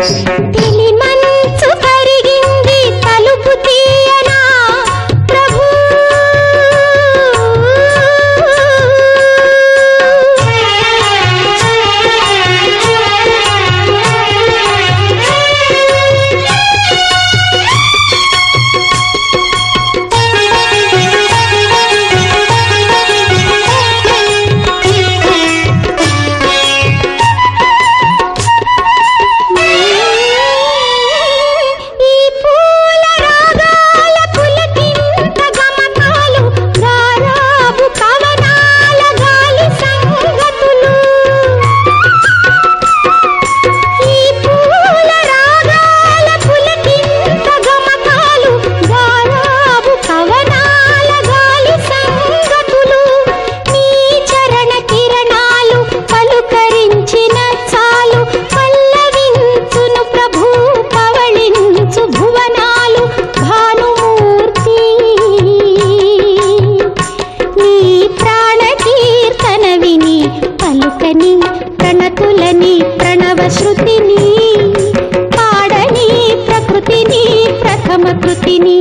Thank. శృతిని పాడని ప్రకృతిని ప్రథమ కృతిని.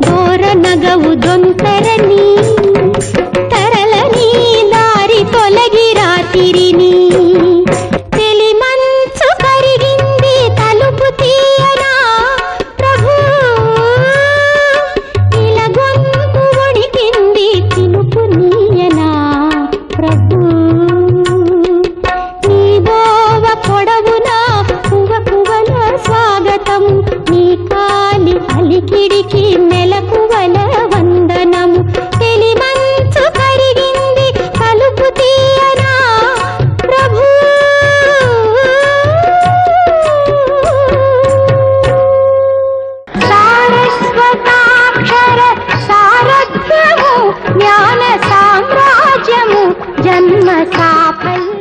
ಗೋರ ನಗವು ದೊಂತರನಿ មសាភ័យ